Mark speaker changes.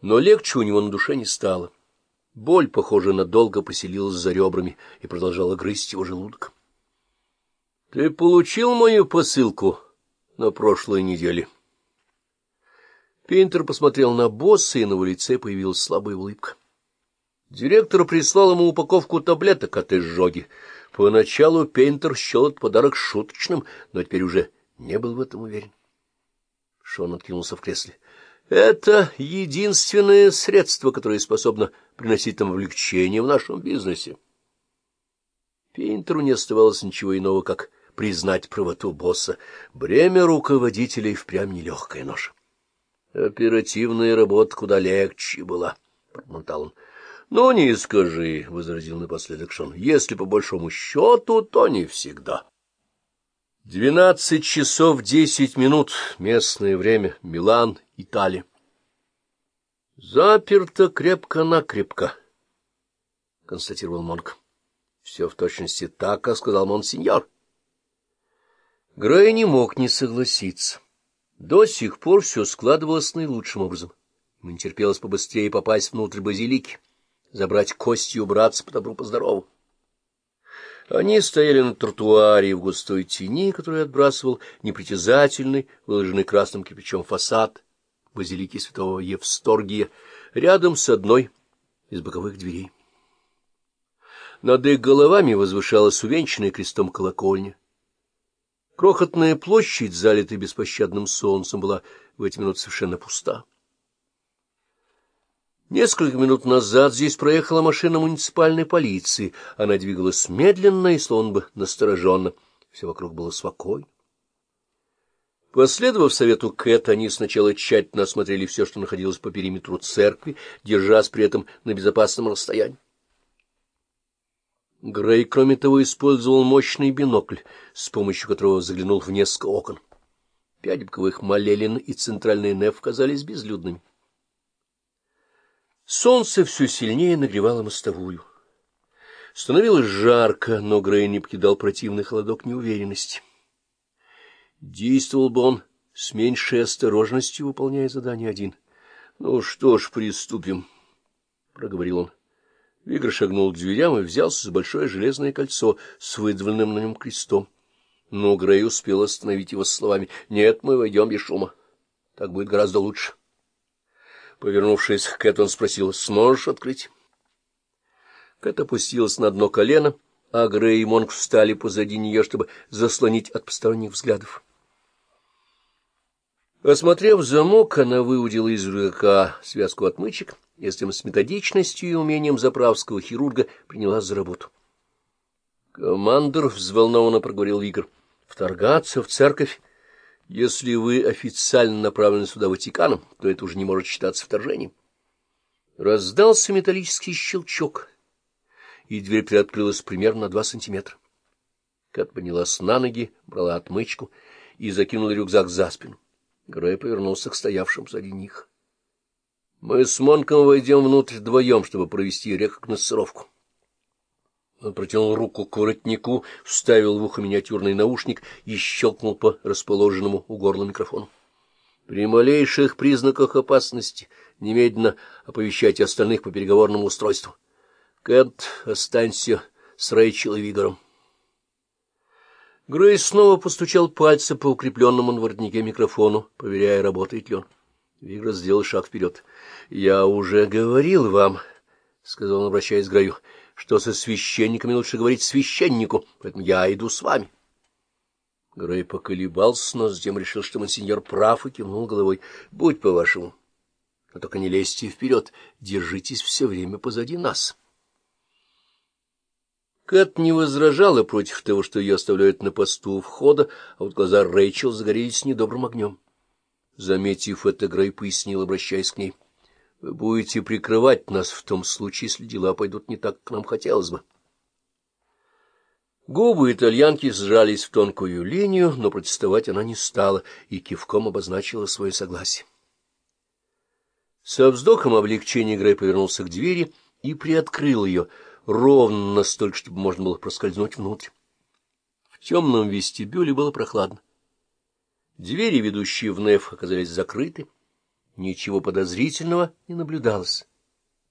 Speaker 1: Но легче у него на душе не стало. Боль, похоже, надолго поселилась за ребрами и продолжала грызть его желудок. — Ты получил мою посылку на прошлой неделе? Пейнтер посмотрел на босса, и на его лице появилась слабая улыбка. Директор прислал ему упаковку таблеток от изжоги. Поначалу Пейнтер счел этот подарок шуточным, но теперь уже не был в этом уверен. Шон откинулся в кресле. Это единственное средство, которое способно приносить нам облегчение в нашем бизнесе. Пейнтеру не оставалось ничего иного, как признать правоту босса. Бремя руководителей впрямь нелегкая нож. Оперативная работа куда легче была, — пробормотал он. — Ну, не скажи, — возразил напоследок Шон, — если по большому счету, то не всегда. Двенадцать часов десять минут, местное время, Милан, Италия. Заперто крепко-накрепко, — констатировал Монк. Все в точности так, как сказал монсеньор. Грей не мог не согласиться. До сих пор все складывалось наилучшим образом. Ему не терпелось побыстрее попасть внутрь базилики, забрать кости и убраться по добру, по здорову. Они стояли на тротуаре в густой тени, которую отбрасывал непритязательный, выложенный красным кирпичом фасад базилики святого Евсторгия, рядом с одной из боковых дверей. Над их головами возвышалась увенчанная крестом колокольня. Крохотная площадь, залитая беспощадным солнцем, была в эти минуты совершенно пуста. Несколько минут назад здесь проехала машина муниципальной полиции. Она двигалась медленно и словно бы настороженно. Все вокруг было спокойно. Последовав совету Кэт, они сначала тщательно осмотрели все, что находилось по периметру церкви, держась при этом на безопасном расстоянии. Грей, кроме того, использовал мощный бинокль, с помощью которого заглянул в несколько окон. Пять боковых молелин и центральный неф казались безлюдными. Солнце все сильнее нагревало мостовую. Становилось жарко, но Грей не покидал противный холодок неуверенности. Действовал бы он с меньшей осторожностью, выполняя задание один. — Ну что ж, приступим, — проговорил он. Вигр шагнул к дверям и взялся за большое железное кольцо с выдвинутым на нем крестом. Но Грей успел остановить его словами. — Нет, мы войдем без шума. Так будет гораздо лучше. Повернувшись к Кэт, он спросил, — Сможешь открыть? Кэт опустилась на дно колено, а Грей и Монг встали позади нее, чтобы заслонить от посторонних взглядов. Осмотрев замок, она выудила из рюкзака связку отмычек и с методичностью и умением заправского хирурга принялась за работу. «Командор», — взволнованно проговорил Игорь, — «вторгаться в церковь если вы официально направлены сюда Ватиканом, то это уже не может считаться вторжением. Раздался металлический щелчок, и дверь приоткрылась примерно на два сантиметра. Кат поднялась на ноги, брала отмычку и закинула рюкзак за спину. Грей повернулся к стоявшим сзади них. — Мы с Монком войдем внутрь вдвоем, чтобы провести рекогносцировку. Он протянул руку к воротнику, вставил в ухо миниатюрный наушник и щелкнул по расположенному у горла микрофону. При малейших признаках опасности немедленно оповещайте остальных по переговорному устройству. Кэт, останься с Рэйчел и Вигором. Грей снова постучал пальцем по укрепленному на воротнике микрофону, проверяя, работает ли он. Вигор сделал шаг вперед. — Я уже говорил вам, — сказал он, обращаясь к Грею, — что со священниками лучше говорить священнику, поэтому я иду с вами. Грей поколебался, но затем решил, что монсеньор прав, и кивнул головой. — Будь по-вашему. Но только не лезьте вперед, держитесь все время позади нас. Кэт не возражала против того, что ее оставляют на посту у входа, а вот глаза Рэйчел загорелись недобрым огнем. Заметив это, Грей пояснил, обращаясь к ней — вы будете прикрывать нас в том случае, если дела пойдут не так, как нам хотелось бы. Губы итальянки сжались в тонкую линию, но протестовать она не стала и кивком обозначила свое согласие. Со вздохом облегчения Грей повернулся к двери и приоткрыл ее, ровно настолько, чтобы можно было проскользнуть внутрь. В темном вестибюле было прохладно. Двери, ведущие в Неф, оказались закрыты. ничего подозрительного не наблюдалось.